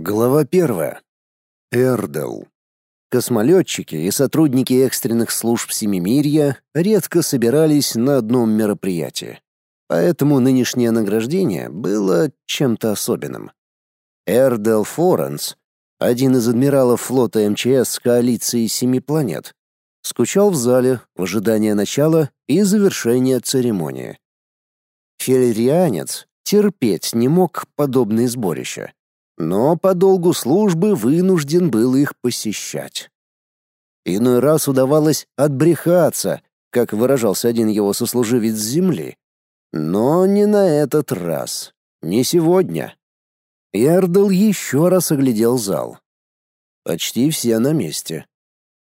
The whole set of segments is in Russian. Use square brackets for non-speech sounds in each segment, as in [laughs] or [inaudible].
Глава первая. Эрдел. Космолетчики и сотрудники экстренных служб Семимирья редко собирались на одном мероприятии, поэтому нынешнее награждение было чем-то особенным. Эрдел Форенс, один из адмиралов флота МЧС коалиции Семи планет, скучал в зале в ожидании начала и завершения церемонии. Фелерианец терпеть не мог подобные сборища но по долгу службы вынужден был их посещать. Иной раз удавалось отбрехаться, как выражался один его сослуживец земли. Но не на этот раз, не сегодня. Ярдл еще раз оглядел зал. Почти все на месте.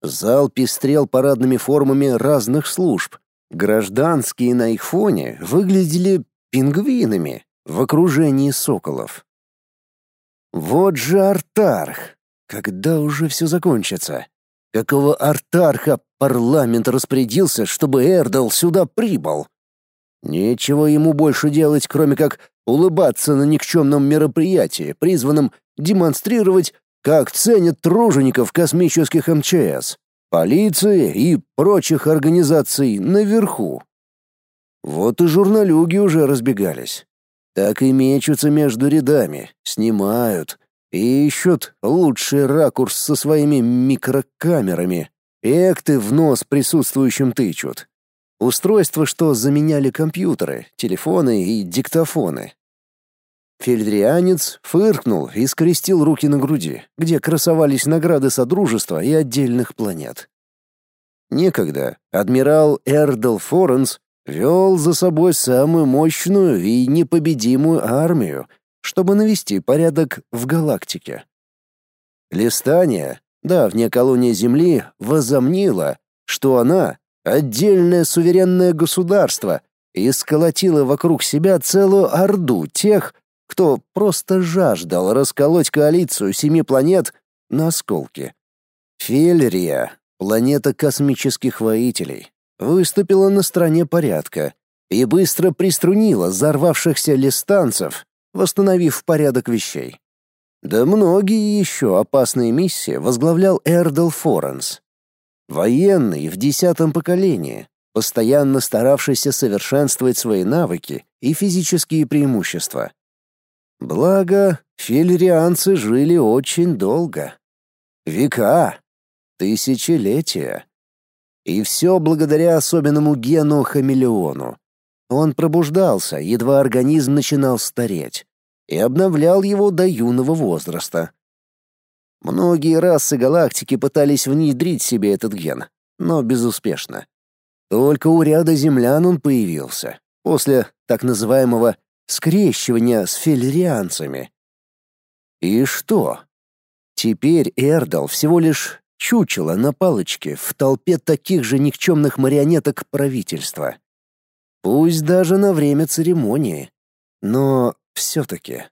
Зал пестрел парадными формами разных служб. Гражданские на их фоне выглядели пингвинами в окружении соколов. Вот же Артарх! Когда уже все закончится? Какого Артарха парламент распорядился, чтобы Эрдал сюда прибыл? Нечего ему больше делать, кроме как улыбаться на никчемном мероприятии, призванном демонстрировать, как ценят тружеников космических МЧС, полиции и прочих организаций наверху. Вот и журналюги уже разбегались так и мечутся между рядами, снимают и ищут лучший ракурс со своими микрокамерами. Экты в нос присутствующим тычут. Устройства, что заменяли компьютеры, телефоны и диктофоны. Фельдрианец фыркнул и скрестил руки на груди, где красовались награды Содружества и отдельных планет. Некогда адмирал Эрдл Форенс вел за собой самую мощную и непобедимую армию, чтобы навести порядок в галактике. Листание, давняя колония Земли, возомнила, что она — отдельное суверенное государство и сколотила вокруг себя целую орду тех, кто просто жаждал расколоть коалицию семи планет на осколки. Фелерия — планета космических воителей, выступила на стороне порядка и быстро приструнила взорвавшихся листанцев, восстановив порядок вещей. Да многие еще опасные миссии возглавлял Эрдл Форенс. Военный в десятом поколении, постоянно старавшийся совершенствовать свои навыки и физические преимущества. Благо, филерианцы жили очень долго. Века, тысячелетия. И все благодаря особенному гену-хамелеону. Он пробуждался, едва организм начинал стареть, и обновлял его до юного возраста. Многие расы галактики пытались внедрить себе этот ген, но безуспешно. Только у ряда землян он появился, после так называемого скрещивания с фелерианцами. И что? Теперь Эрдал всего лишь чучело на палочке в толпе таких же никчемных марионеток правительства. Пусть даже на время церемонии, но все-таки.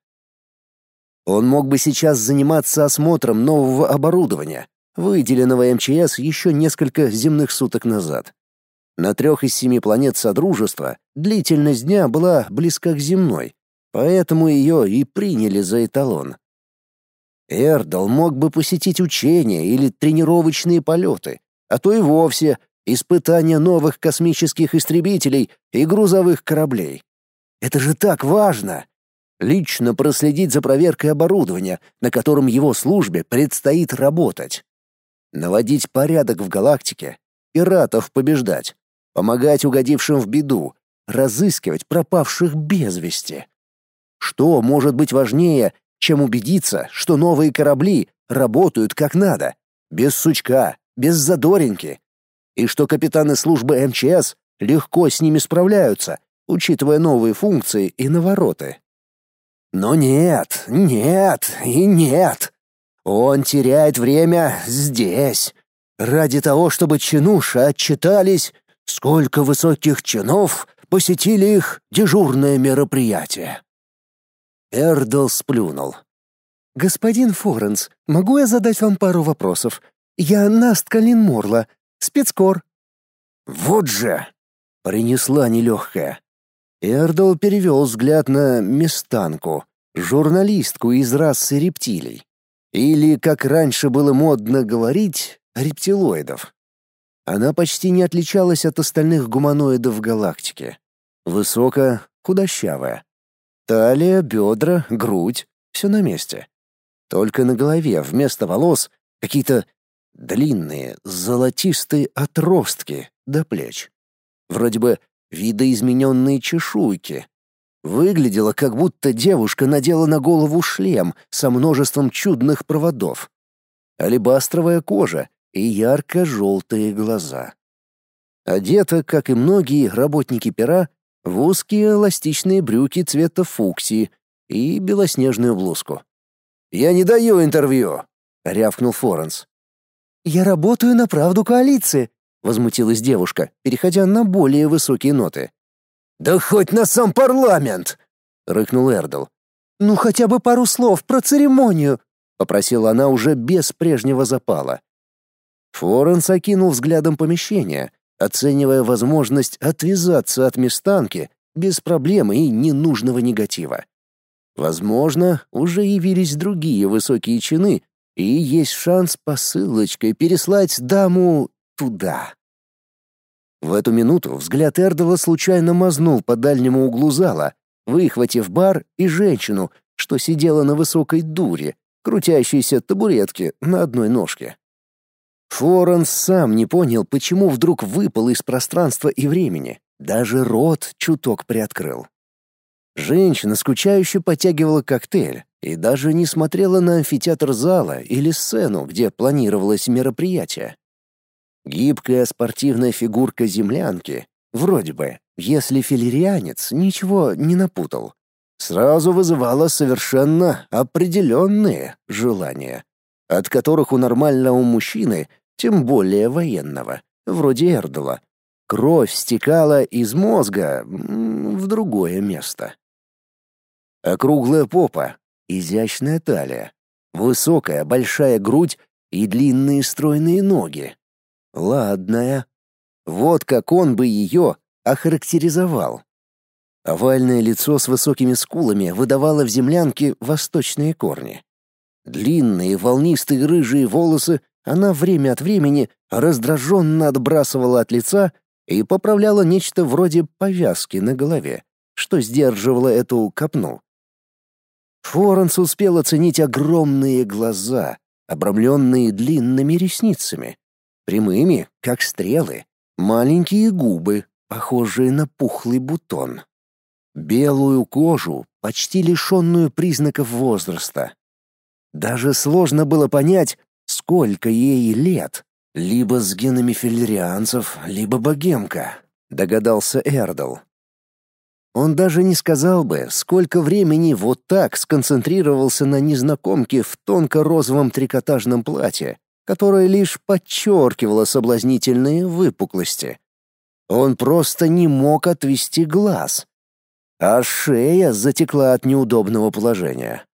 Он мог бы сейчас заниматься осмотром нового оборудования, выделенного МЧС еще несколько земных суток назад. На трех из семи планет Содружества длительность дня была близка к земной, поэтому ее и приняли за эталон. Эрдал мог бы посетить учения или тренировочные полеты, а то и вовсе испытания новых космических истребителей и грузовых кораблей. Это же так важно! Лично проследить за проверкой оборудования, на котором его службе предстоит работать. Наводить порядок в галактике, пиратов побеждать, помогать угодившим в беду, разыскивать пропавших без вести. Что может быть важнее, чем убедиться, что новые корабли работают как надо, без сучка, без задоринки, и что капитаны службы МЧС легко с ними справляются, учитывая новые функции и навороты. Но нет, нет и нет. Он теряет время здесь, ради того, чтобы чинуши отчитались, сколько высоких чинов посетили их дежурное мероприятие. Эрдл сплюнул. «Господин Форенс, могу я задать вам пару вопросов? Я Наст Калин Морла, спецкор». «Вот же!» — принесла нелегкая. Эрдл перевел взгляд на Местанку, журналистку из расы рептилий, Или, как раньше было модно говорить, рептилоидов. Она почти не отличалась от остальных гуманоидов в галактике. Высокая, худощавая. Талия, бедра, грудь — все на месте. Только на голове вместо волос какие-то длинные, золотистые отростки до плеч. Вроде бы видоизмененные чешуйки. Выглядело, как будто девушка надела на голову шлем со множеством чудных проводов. Алебастровая кожа и ярко-желтые глаза. Одета, как и многие работники пера, в узкие эластичные брюки цвета фуксии и белоснежную блузку. «Я не даю интервью!» — рявкнул Форенс. «Я работаю на правду коалиции», — возмутилась девушка, переходя на более высокие ноты. «Да хоть на сам парламент!» — рыкнул Эрдл. «Ну хотя бы пару слов про церемонию», — попросила она уже без прежнего запала. Форенс окинул взглядом помещение, оценивая возможность отвязаться от Мистанки без проблем и ненужного негатива. Возможно, уже явились другие высокие чины, и есть шанс посылочкой переслать даму туда. В эту минуту взгляд Эрдова случайно мазнул по дальнему углу зала, выхватив бар и женщину, что сидела на высокой дуре, крутящейся табуретке на одной ножке. Флоренс сам не понял, почему вдруг выпал из пространства и времени. Даже рот чуток приоткрыл. Женщина скучающе потягивала коктейль и даже не смотрела на амфитеатр зала или сцену, где планировалось мероприятие. Гибкая спортивная фигурка землянки, вроде бы, если филерианец ничего не напутал, сразу вызывала совершенно определенные желания, от которых у нормального мужчины тем более военного, вроде Эрдела. Кровь стекала из мозга в другое место. Округлая попа, изящная талия, высокая большая грудь и длинные стройные ноги. Ладная. Вот как он бы ее охарактеризовал. Овальное лицо с высокими скулами выдавало в землянке восточные корни. Длинные волнистые рыжие волосы она время от времени раздраженно отбрасывала от лица и поправляла нечто вроде повязки на голове, что сдерживало эту копну. Форенс успел оценить огромные глаза, обрамленные длинными ресницами, прямыми, как стрелы, маленькие губы, похожие на пухлый бутон, белую кожу, почти лишенную признаков возраста. Даже сложно было понять, сколько ей лет. Либо с генами филлерианцев, либо богемка, догадался Эрдл. Он даже не сказал бы, сколько времени вот так сконцентрировался на незнакомке в тонко-розовом трикотажном платье, которое лишь подчеркивало соблазнительные выпуклости. Он просто не мог отвести глаз. А шея затекла от неудобного положения.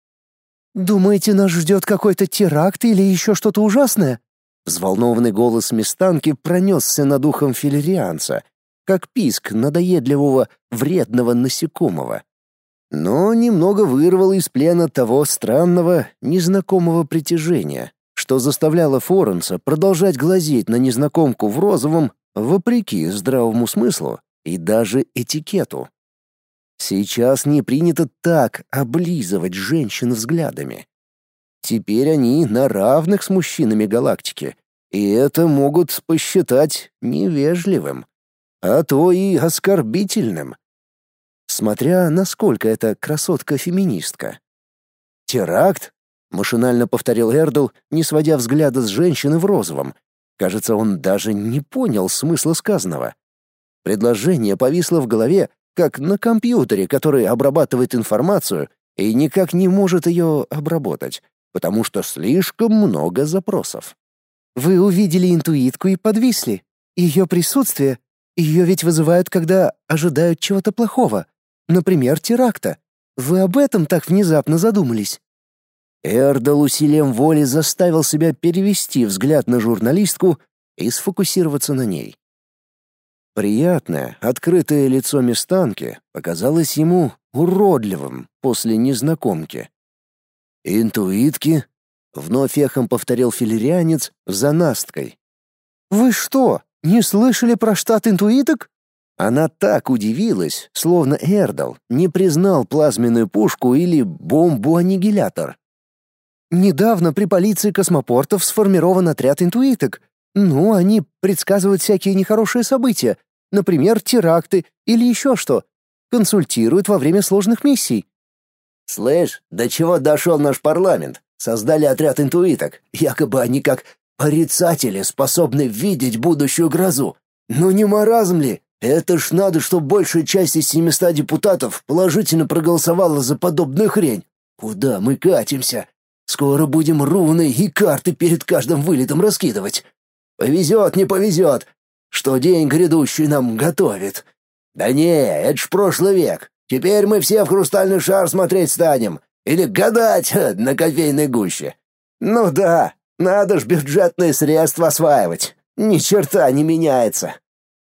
«Думаете, нас ждет какой-то теракт или еще что-то ужасное?» Взволнованный голос Мистанки пронесся над ухом филерианца, как писк надоедливого, вредного насекомого. Но немного вырвал из плена того странного, незнакомого притяжения, что заставляло Форенса продолжать глазеть на незнакомку в розовом, вопреки здравому смыслу и даже этикету. Сейчас не принято так облизывать женщин взглядами. Теперь они на равных с мужчинами галактики, и это могут посчитать невежливым, а то и оскорбительным. Смотря насколько эта красотка-феминистка. «Теракт?» — машинально повторил Эрдл, не сводя взгляда с женщины в розовом. Кажется, он даже не понял смысла сказанного. Предложение повисло в голове, как на компьютере, который обрабатывает информацию и никак не может ее обработать, потому что слишком много запросов. Вы увидели интуитку и подвисли. Ее присутствие, ее ведь вызывают, когда ожидают чего-то плохого, например, теракта. Вы об этом так внезапно задумались? Эрдал усилием воли заставил себя перевести взгляд на журналистку и сфокусироваться на ней. Приятное, открытое лицо Местанки показалось ему уродливым после незнакомки. Интуитки? — вновь эхом повторил филерианец за насткой. «Вы что, не слышали про штат интуиток?» Она так удивилась, словно Эрдал не признал плазменную пушку или бомбу-аннигилятор. Недавно при полиции космопортов сформирован отряд интуиток. Ну, они предсказывают всякие нехорошие события, например, теракты или еще что. Консультируют во время сложных миссий. Слышь, до чего дошел наш парламент? Создали отряд интуиток. Якобы они как порицатели способны видеть будущую грозу. Ну не маразм ли? Это ж надо, чтобы большая часть из 700 депутатов положительно проголосовала за подобную хрень. Куда мы катимся? Скоро будем руны и карты перед каждым вылетом раскидывать. Повезет, не повезет. Что день грядущий нам готовит. Да не, это ж прошлый век. Теперь мы все в хрустальный шар смотреть станем. Или гадать [laughs] на кофейной гуще. Ну да, надо ж бюджетные средства осваивать. Ни черта не меняется.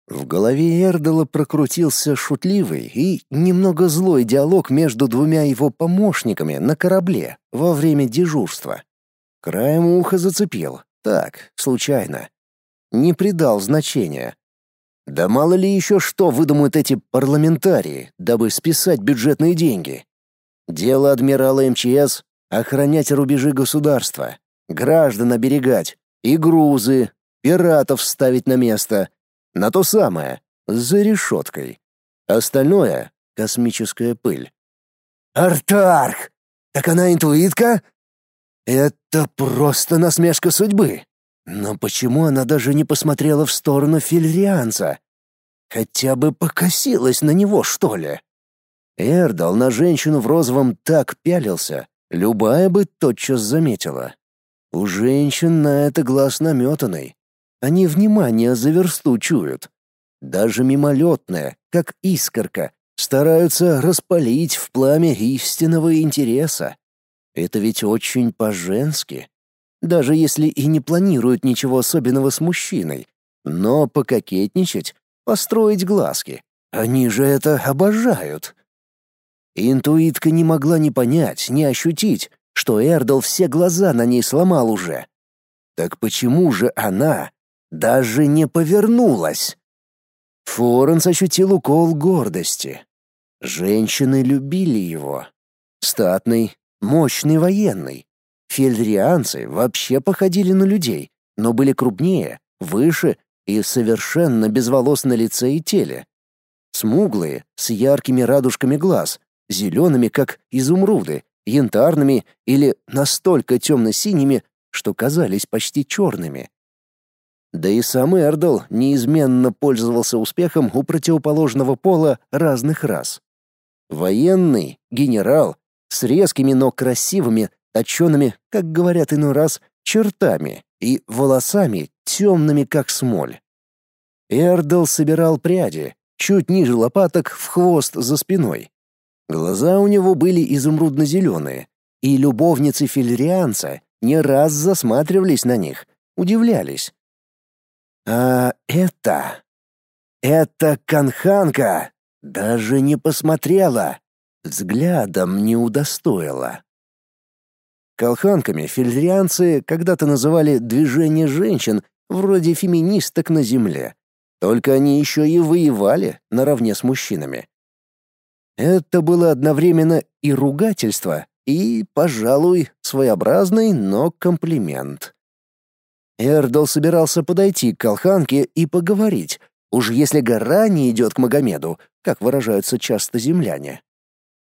В голове Эрдела прокрутился шутливый и немного злой диалог между двумя его помощниками на корабле во время дежурства. Краем уха зацепил. Так, случайно. Не придал значения. Да мало ли еще что выдумают эти парламентарии, дабы списать бюджетные деньги. Дело адмирала МЧС — охранять рубежи государства, граждан оберегать и грузы, пиратов ставить на место — на то самое, за решеткой. Остальное — космическая пыль. «Артарх! Так она интуитка?» «Это просто насмешка судьбы. Но почему она даже не посмотрела в сторону филерианца? Хотя бы покосилась на него, что ли?» Эрдал на женщину в розовом так пялился, любая бы тотчас заметила. У женщин на это глаз наметанный. Они внимание за версту чуют. Даже мимолетное, как искорка, стараются распалить в пламя истинного интереса. Это ведь очень по-женски. Даже если и не планируют ничего особенного с мужчиной, но пококетничать, построить глазки, они же это обожают. Интуитка не могла ни понять, ни ощутить, что Эрдл все глаза на ней сломал уже. Так почему же она даже не повернулась. Форенс ощутил укол гордости. Женщины любили его. Статный, мощный военный. Фельдрианцы вообще походили на людей, но были крупнее, выше и совершенно без волос на лице и теле. Смуглые, с яркими радужками глаз, зелеными, как изумруды, янтарными или настолько темно-синими, что казались почти черными. Да и сам Эрдл неизменно пользовался успехом у противоположного пола разных рас. Военный, генерал, с резкими, но красивыми, точеными, как говорят иной раз, чертами и волосами темными, как смоль. Эрдл собирал пряди, чуть ниже лопаток, в хвост за спиной. Глаза у него были изумрудно-зеленые, и любовницы филерианца не раз засматривались на них, удивлялись. А это... Это канханка даже не посмотрела, взглядом не удостоила. Колханками фельдрианцы когда-то называли движение женщин вроде феминисток на земле. Только они еще и воевали наравне с мужчинами. Это было одновременно и ругательство, и, пожалуй, своеобразный, но комплимент. Эрдл собирался подойти к колханке и поговорить, уж если гора не идет к Магомеду, как выражаются часто земляне.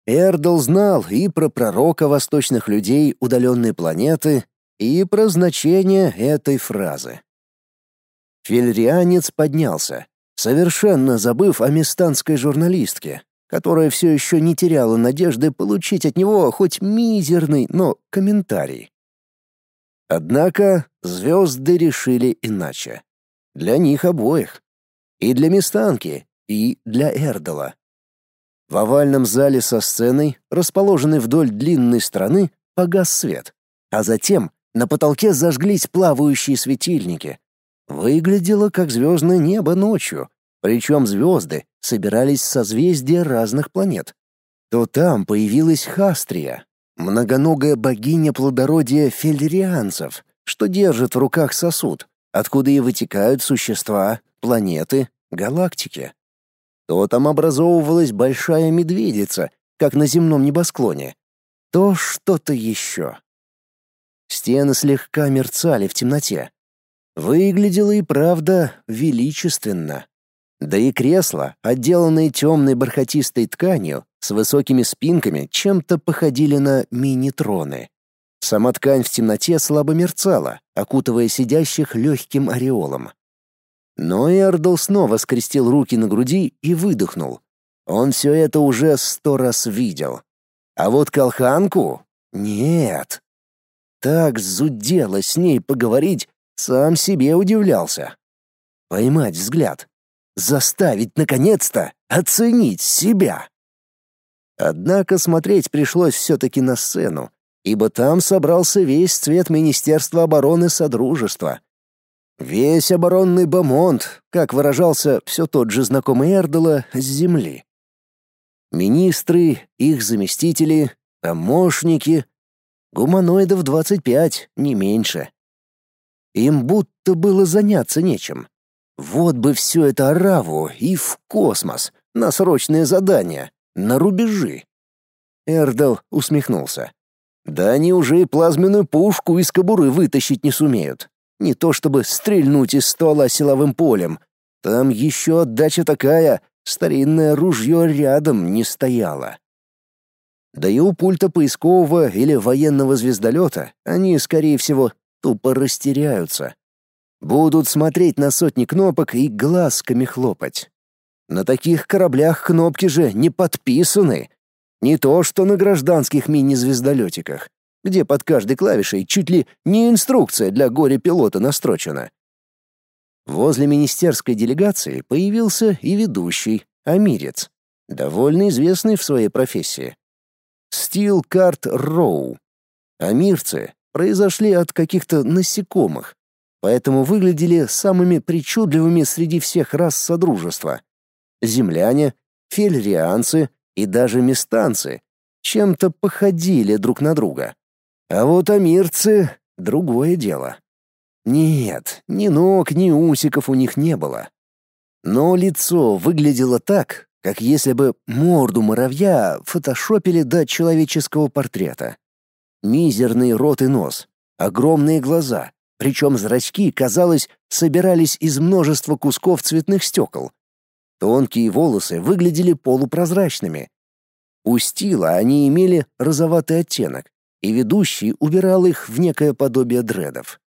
Эрдл знал и про пророка восточных людей удаленной планеты, и про значение этой фразы. Фельрианец поднялся, совершенно забыв о местанской журналистке, которая все еще не теряла надежды получить от него хоть мизерный, но комментарий. Однако звезды решили иначе. Для них обоих. И для Местанки, и для Эрдала. В овальном зале со сценой, расположенной вдоль длинной стороны, погас свет, а затем на потолке зажглись плавающие светильники. Выглядело как звездное небо ночью, причем звезды собирались в созвездия разных планет. То там появилась Хастрия, многоногая богиня плодородия фельрианцев, что держит в руках сосуд, откуда и вытекают существа, планеты, галактики. То там образовывалась большая медведица, как на земном небосклоне, то что-то еще. Стены слегка мерцали в темноте. Выглядело и правда величественно. Да и кресла, отделанные темной бархатистой тканью, с высокими спинками, чем-то походили на мини-троны. Сама ткань в темноте слабо мерцала, окутывая сидящих легким ореолом. Но Эрдл снова скрестил руки на груди и выдохнул. Он все это уже сто раз видел. А вот колханку — нет. Так зудело с ней поговорить, сам себе удивлялся. Поймать взгляд. Заставить, наконец-то, оценить себя. Однако смотреть пришлось все-таки на сцену, ибо там собрался весь цвет Министерства обороны Содружества. Весь оборонный бомонд, как выражался все тот же знакомый Эрдела, с земли. Министры, их заместители, помощники, Гуманоидов 25, не меньше. Им будто было заняться нечем. Вот бы все это ораву и в космос, на срочные задания, на рубежи. Эрдл усмехнулся. Да они уже и плазменную пушку из кобуры вытащить не сумеют. Не то чтобы стрельнуть из ствола силовым полем. Там еще отдача такая, старинное ружье рядом не стояло. Да и у пульта поискового или военного звездолета они, скорее всего, тупо растеряются. Будут смотреть на сотни кнопок и глазками хлопать. На таких кораблях кнопки же не подписаны. Не то, что на гражданских мини-звездолетиках, где под каждой клавишей чуть ли не инструкция для горе-пилота настрочена. Возле министерской делегации появился и ведущий, амирец, довольно известный в своей профессии. Стил Карт Роу. Амирцы произошли от каких-то насекомых, поэтому выглядели самыми причудливыми среди всех рас Содружества. Земляне, фельрианцы и даже местанцы чем-то походили друг на друга. А вот амирцы — другое дело. Нет, ни ног, ни усиков у них не было. Но лицо выглядело так, как если бы морду муравья фотошопили до человеческого портрета. Мизерный рот и нос, огромные глаза, причем зрачки, казалось, собирались из множества кусков цветных стекол. Тонкие волосы выглядели полупрозрачными. У стила они имели розоватый оттенок, и ведущий убирал их в некое подобие дредов.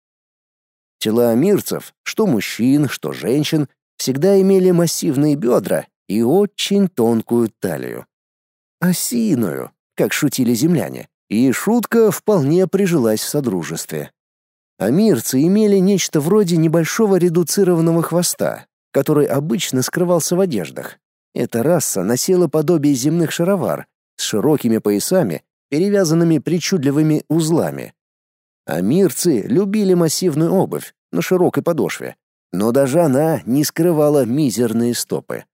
Тела амирцев, что мужчин, что женщин, всегда имели массивные бедра и очень тонкую талию. Осиную, как шутили земляне, и шутка вполне прижилась в содружестве. Амирцы имели нечто вроде небольшого редуцированного хвоста, который обычно скрывался в одеждах. Эта раса носила подобие земных шаровар с широкими поясами, перевязанными причудливыми узлами. Амирцы любили массивную обувь на широкой подошве, но даже она не скрывала мизерные стопы.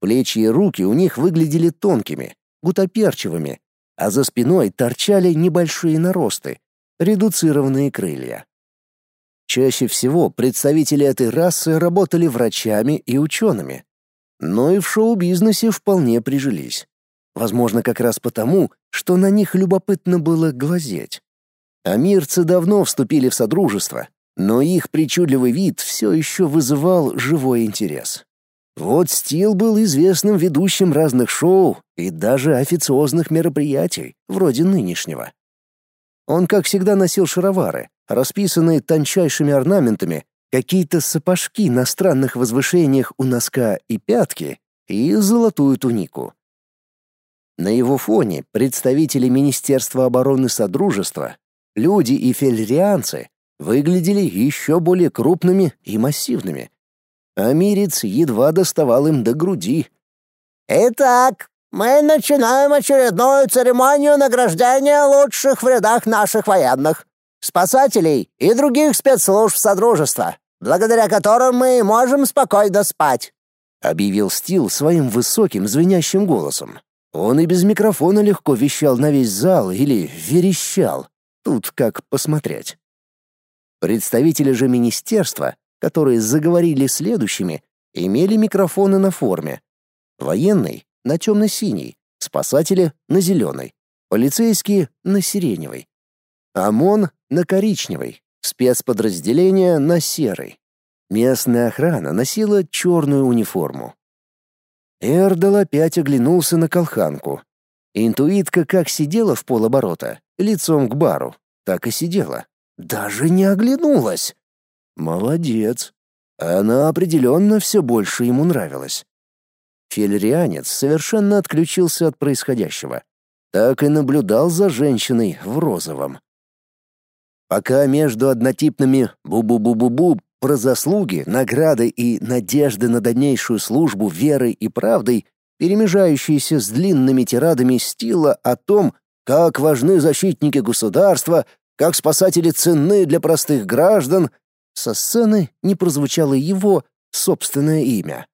Плечи и руки у них выглядели тонкими, гутоперчивыми, а за спиной торчали небольшие наросты, редуцированные крылья. Чаще всего представители этой расы работали врачами и учеными, но и в шоу-бизнесе вполне прижились. Возможно, как раз потому, что на них любопытно было глазеть. Амирцы давно вступили в содружество, но их причудливый вид все еще вызывал живой интерес. Вот Стил был известным ведущим разных шоу и даже официозных мероприятий, вроде нынешнего. Он, как всегда, носил шаровары, расписанные тончайшими орнаментами, какие-то сапожки на странных возвышениях у носка и пятки и золотую тунику. На его фоне представители Министерства обороны Содружества, люди и фельрианцы выглядели еще более крупными и массивными, а Мирец едва доставал им до груди. «Итак, мы начинаем очередную церемонию награждения лучших в рядах наших военных, спасателей и других спецслужб Содружества, благодаря которым мы можем спокойно спать», — объявил Стил своим высоким звенящим голосом. Он и без микрофона легко вещал на весь зал или верещал. Тут как посмотреть. Представители же министерства, которые заговорили следующими, имели микрофоны на форме. Военный — на темно-синий, спасатели — на зеленый, полицейские — на сиреневый, ОМОН — на коричневый, спецподразделения — на серый. Местная охрана носила черную униформу. Эрдал опять оглянулся на колханку. Интуитка как сидела в полоборота, лицом к бару, так и сидела. Даже не оглянулась. Молодец. Она определенно все больше ему нравилась. Фельрианец совершенно отключился от происходящего. Так и наблюдал за женщиной в розовом. Пока между однотипными «бу-бу-бу-бу-бу» про заслуги, награды и надежды на дальнейшую службу верой и правдой, перемежающиеся с длинными тирадами стила о том, как важны защитники государства, как спасатели ценны для простых граждан, со сцены не прозвучало его собственное имя.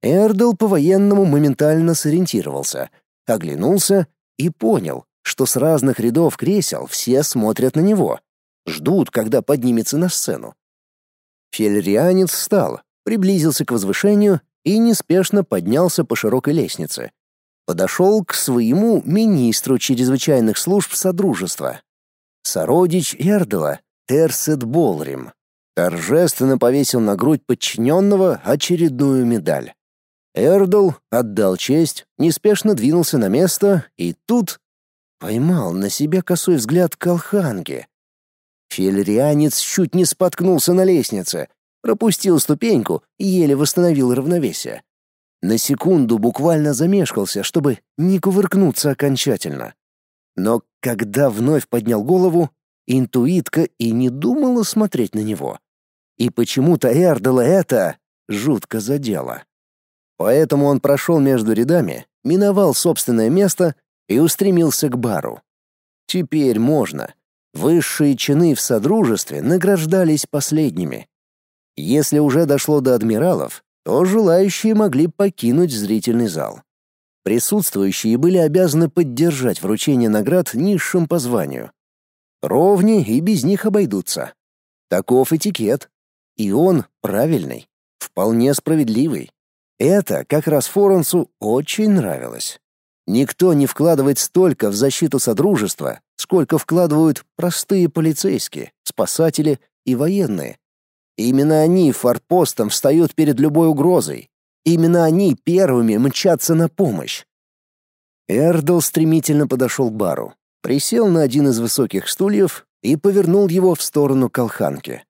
Эрдл по-военному моментально сориентировался, оглянулся и понял, что с разных рядов кресел все смотрят на него, ждут, когда поднимется на сцену. Фельрианец встал, приблизился к возвышению и неспешно поднялся по широкой лестнице. Подошел к своему министру чрезвычайных служб Содружества. Сородич Эрдела, Терсет Болрим, торжественно повесил на грудь подчиненного очередную медаль. Эрдл отдал честь, неспешно двинулся на место и тут поймал на себе косой взгляд Колханги. Фельрианец чуть не споткнулся на лестнице, пропустил ступеньку и еле восстановил равновесие. На секунду буквально замешкался, чтобы не кувыркнуться окончательно. Но когда вновь поднял голову, интуитка и не думала смотреть на него. И почему-то Эрдела это жутко задело. Поэтому он прошел между рядами, миновал собственное место и устремился к бару. Теперь можно. Высшие чины в Содружестве награждались последними. Если уже дошло до адмиралов, то желающие могли покинуть зрительный зал. Присутствующие были обязаны поддержать вручение наград низшим по званию. Ровни и без них обойдутся. Таков этикет. И он правильный, вполне справедливый. Это как раз Форенсу очень нравилось. Никто не вкладывает столько в защиту Содружества, сколько вкладывают простые полицейские, спасатели и военные. Именно они форпостом встают перед любой угрозой, Именно они первыми мчатся на помощь. Эрдл стремительно подошел к бару, присел на один из высоких стульев и повернул его в сторону колханки.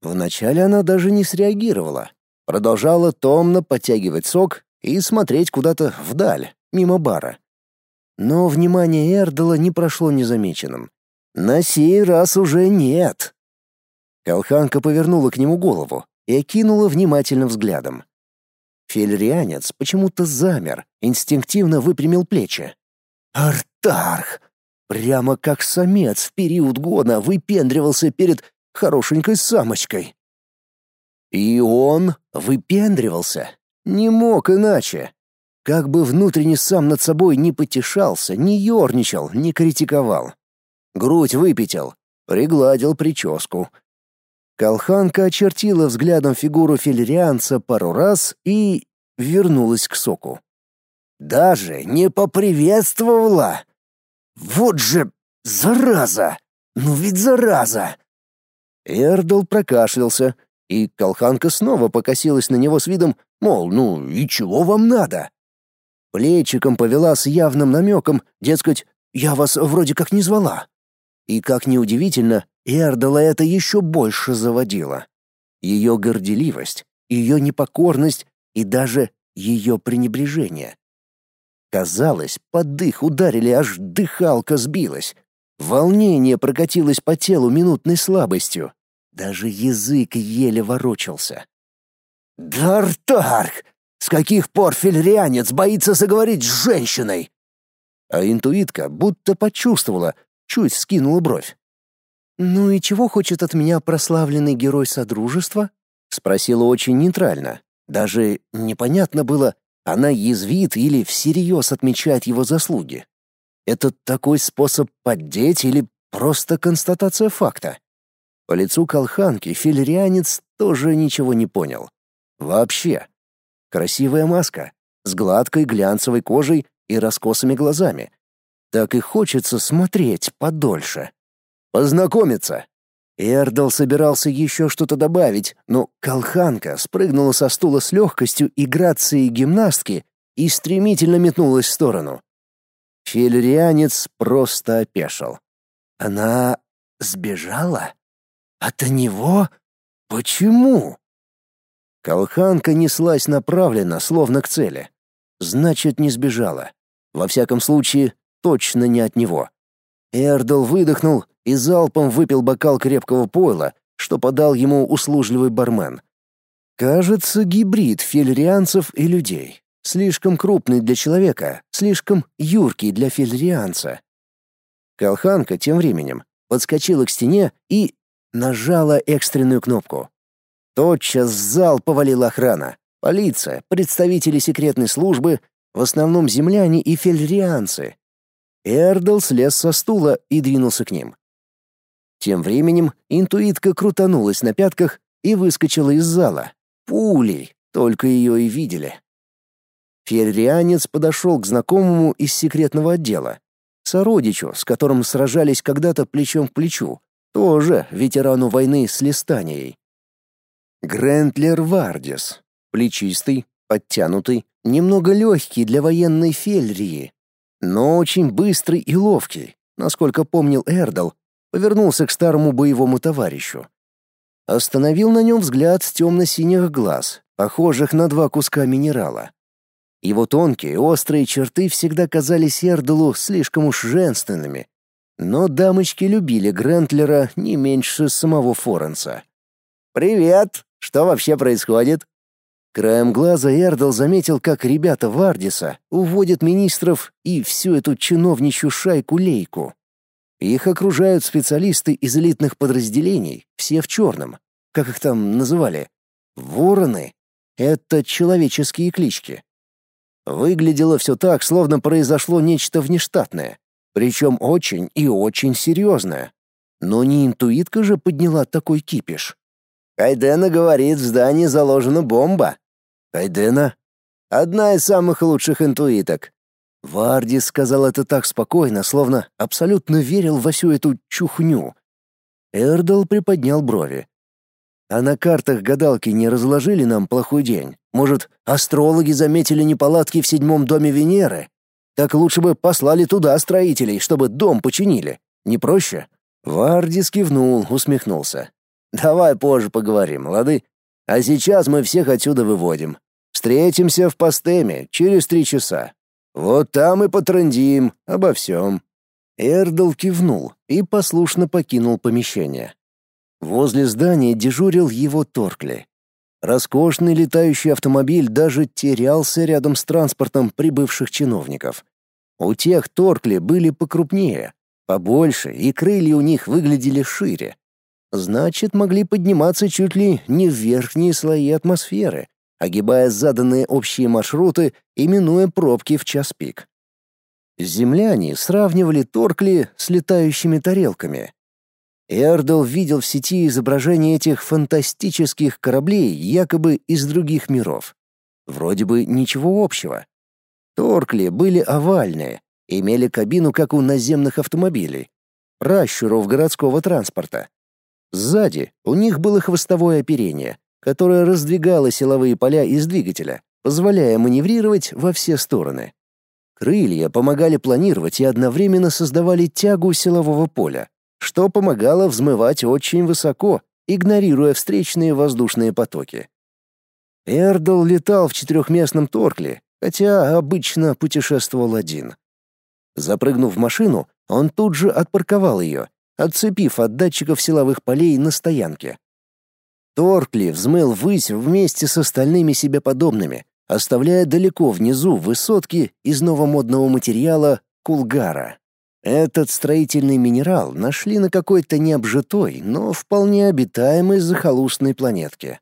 Вначале она даже не среагировала, продолжала томно подтягивать сок и смотреть куда-то вдаль, мимо бара. Но внимание Эрдла не прошло незамеченным. На сей раз уже нет. Колханка повернула к нему голову и окинула внимательным взглядом. Фельрианец почему-то замер, инстинктивно выпрямил плечи. Артарх! Прямо как самец в период года выпендривался перед хорошенькой самочкой. И он выпендривался. Не мог иначе. Как бы внутренне сам над собой не потешался, не ерничал, не критиковал. Грудь выпятил, пригладил прическу, Колханка очертила взглядом фигуру филерианца пару раз и вернулась к соку. Даже не поприветствовала. Вот же зараза! Ну ведь зараза! Эрдл прокашлялся, и колханка снова покосилась на него с видом, мол, ну и чего вам надо? Плечиком повела с явным намеком, дескать, я вас вроде как не звала. И, как неудивительно, Эрдала это еще больше заводило. Ее горделивость, ее непокорность и даже ее пренебрежение. Казалось, под дых ударили, аж дыхалка сбилась. Волнение прокатилось по телу минутной слабостью. Даже язык еле ворочался. «Дартарк! С каких пор фельрианец боится заговорить с женщиной?» А интуитка будто почувствовала, чуть скинула бровь. «Ну и чего хочет от меня прославленный герой Содружества?» — спросила очень нейтрально. Даже непонятно было, она язвит или всерьез отмечает его заслуги. Это такой способ поддеть или просто констатация факта? По лицу колханки филерианец тоже ничего не понял. Вообще. Красивая маска, с гладкой глянцевой кожей и раскосыми глазами. Так и хочется смотреть подольше. Познакомиться. Эрдл собирался еще что-то добавить, но колханка спрыгнула со стула с легкостью и грацией гимнастки и стремительно метнулась в сторону. Филерианец просто опешил. Она сбежала? От него? Почему? Колханка неслась направленно, словно к цели. Значит, не сбежала. Во всяком случае, точно не от него. Эрдл выдохнул и залпом выпил бокал крепкого пойла, что подал ему услужливый бармен. Кажется, гибрид фельрианцев и людей. Слишком крупный для человека, слишком юркий для фельрианца. Колханка тем временем подскочила к стене и нажала экстренную кнопку. Тотчас в зал повалила охрана. Полиция, представители секретной службы, в основном земляне и фельрианцы. Эрдл слез со стула и двинулся к ним. Тем временем интуитка крутанулась на пятках и выскочила из зала. Пулей, только ее и видели. Фельрианец подошел к знакомому из секретного отдела, сородичу, с которым сражались когда-то плечом к плечу, тоже ветерану войны с Листанией. Грентлер Вардис, плечистый, подтянутый, немного легкий для военной фельрии, но очень быстрый и ловкий, насколько помнил Эрдл, повернулся к старому боевому товарищу. Остановил на нем взгляд с темно-синих глаз, похожих на два куска минерала. Его тонкие, острые черты всегда казались Эрдлу слишком уж женственными, но дамочки любили Грентлера не меньше самого Форенса. «Привет! Что вообще происходит?» Краем глаза Эрдл заметил, как ребята Вардиса уводят министров и всю эту чиновничью шайку-лейку. Их окружают специалисты из элитных подразделений, все в черном. Как их там называли? Вороны. Это человеческие клички. Выглядело все так, словно произошло нечто внештатное. Причем очень и очень серьезное. Но не интуитка же подняла такой кипиш. Кайдена говорит, в здании заложена бомба. Кайдена? Одна из самых лучших интуиток. Варди сказал это так спокойно, словно абсолютно верил во всю эту чухню. Эрдл приподнял брови. А на картах гадалки не разложили нам плохой день? Может, астрологи заметили неполадки в седьмом доме Венеры? Так лучше бы послали туда строителей, чтобы дом починили. Не проще? Вардис кивнул, усмехнулся. Давай позже поговорим, лады? А сейчас мы всех отсюда выводим. Встретимся в Пастеме через три часа. Вот там и потрындим обо всем». Эрдл кивнул и послушно покинул помещение. Возле здания дежурил его Торкли. Роскошный летающий автомобиль даже терялся рядом с транспортом прибывших чиновников. У тех Торкли были покрупнее, побольше, и крылья у них выглядели шире. Значит, могли подниматься чуть ли не в верхние слои атмосферы, огибая заданные общие маршруты и минуя пробки в час пик. Земляне сравнивали Торкли с летающими тарелками, Эрдл видел в сети изображения этих фантастических кораблей якобы из других миров. Вроде бы ничего общего. Торкли были овальные, имели кабину, как у наземных автомобилей, пращуров городского транспорта. Сзади у них было хвостовое оперение, которое раздвигало силовые поля из двигателя, позволяя маневрировать во все стороны. Крылья помогали планировать и одновременно создавали тягу силового поля что помогало взмывать очень высоко, игнорируя встречные воздушные потоки. Эрдл летал в четырехместном Торкле, хотя обычно путешествовал один. Запрыгнув в машину, он тут же отпарковал ее, отцепив от датчиков силовых полей на стоянке. Торкли взмыл ввысь вместе с остальными себе подобными, оставляя далеко внизу высотки из новомодного материала кулгара. Этот строительный минерал нашли на какой-то необжитой, но вполне обитаемой захолустной планетке.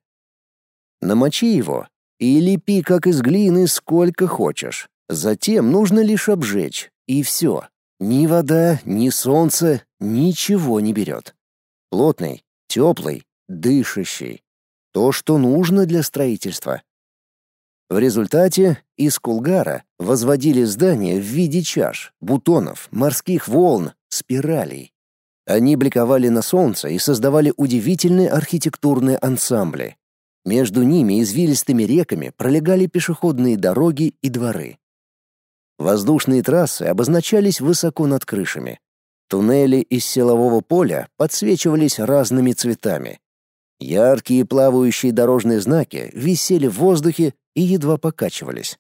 Намочи его, и лепи как из глины сколько хочешь. Затем нужно лишь обжечь, и все. Ни вода, ни солнце ничего не берет. Плотный, теплый, дышащий. То, что нужно для строительства. В результате из кулгара возводили здания в виде чаш, бутонов, морских волн, спиралей. Они бликовали на солнце и создавали удивительные архитектурные ансамбли. Между ними извилистыми реками пролегали пешеходные дороги и дворы. Воздушные трассы обозначались высоко над крышами. Туннели из силового поля подсвечивались разными цветами. Яркие плавающие дорожные знаки висели в воздухе и едва покачивались.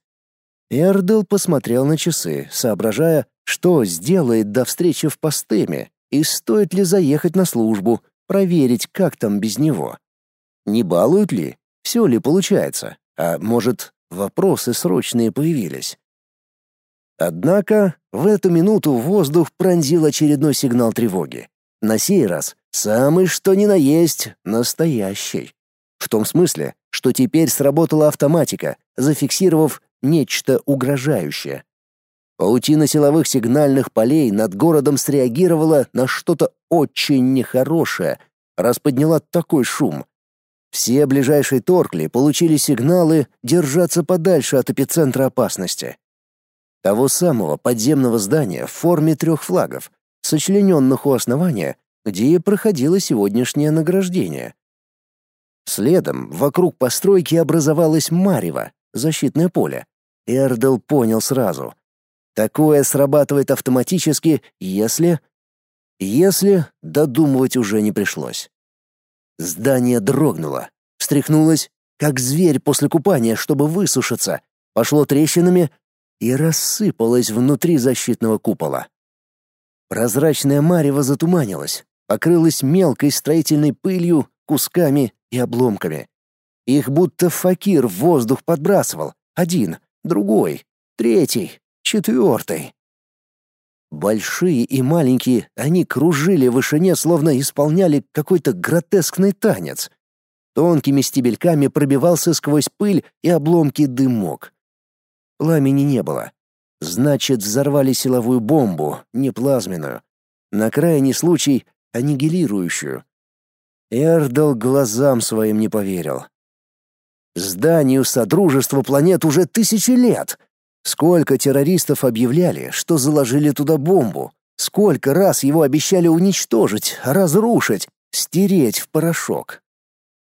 Эрдел посмотрел на часы, соображая, что сделает до встречи в Пастеме и стоит ли заехать на службу, проверить, как там без него. Не балуют ли? Все ли получается? А может, вопросы срочные появились? Однако в эту минуту воздух пронзил очередной сигнал тревоги. На сей раз самый что ни на есть настоящий. В том смысле, что теперь сработала автоматика, зафиксировав нечто угрожающее. Паутина силовых сигнальных полей над городом среагировала на что-то очень нехорошее, раз подняла такой шум. Все ближайшие торкли получили сигналы держаться подальше от эпицентра опасности. Того самого подземного здания в форме трех флагов, сочлененных у основания, где и проходило сегодняшнее награждение. Следом вокруг постройки образовалось марево, защитное поле. Эрдел понял сразу. Такое срабатывает автоматически, если... Если додумывать уже не пришлось. Здание дрогнуло, встряхнулось, как зверь после купания, чтобы высушиться, пошло трещинами и рассыпалось внутри защитного купола. Прозрачная марево затуманилась, покрылась мелкой строительной пылью, кусками и обломками. Их будто факир в воздух подбрасывал. Один, другой, третий четвертый. Большие и маленькие, они кружили в вышине, словно исполняли какой-то гротескный танец. Тонкими стебельками пробивался сквозь пыль и обломки дымок. Пламени не было. Значит, взорвали силовую бомбу, не плазменную. На крайний случай — аннигилирующую. Эрдал глазам своим не поверил. Зданию Содружества планет уже тысячи лет. Сколько террористов объявляли, что заложили туда бомбу? Сколько раз его обещали уничтожить, разрушить, стереть в порошок?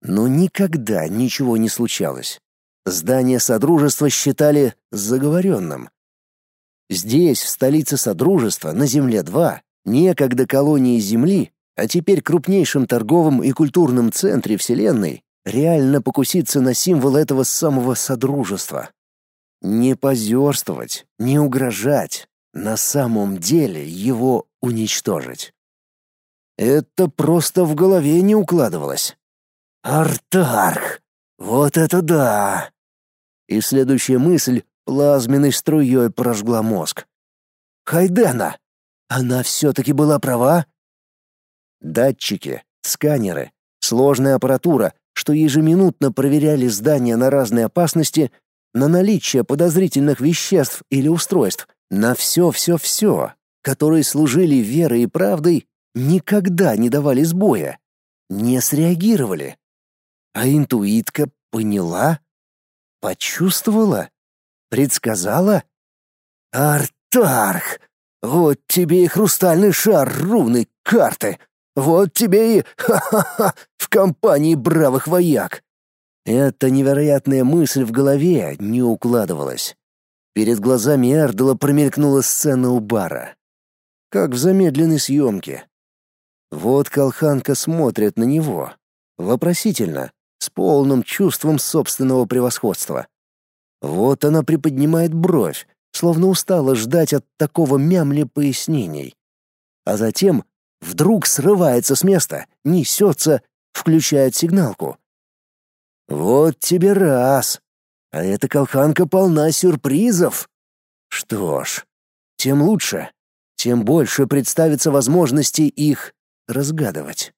Но никогда ничего не случалось. Здание Содружества считали заговоренным. Здесь, в столице Содружества, на Земле-2, некогда колонии Земли, а теперь крупнейшем торговом и культурном центре Вселенной, реально покуситься на символ этого самого Содружества. Не позерствовать, не угрожать, на самом деле его уничтожить. Это просто в голове не укладывалось. Артарх! Вот это да! И следующая мысль плазменной струей прожгла мозг. Хайдена! Она все-таки была права? Датчики, сканеры, сложная аппаратура, что ежеминутно проверяли здания на разные опасности, на наличие подозрительных веществ или устройств, на все-все-все, которые служили верой и правдой, никогда не давали сбоя, не среагировали. А интуитка поняла, почувствовала, предсказала. Артарх! Вот тебе и хрустальный шар руны карты. Вот тебе и ха-ха-ха в компании бравых вояк. Эта невероятная мысль в голове не укладывалась. Перед глазами Эрдела промелькнула сцена у бара. Как в замедленной съемке. Вот колханка смотрит на него. Вопросительно, с полным чувством собственного превосходства. Вот она приподнимает бровь, словно устала ждать от такого мямли пояснений. А затем вдруг срывается с места, несется, включает сигналку. Вот тебе раз. А эта колханка полна сюрпризов. Что ж, тем лучше, тем больше представится возможности их разгадывать.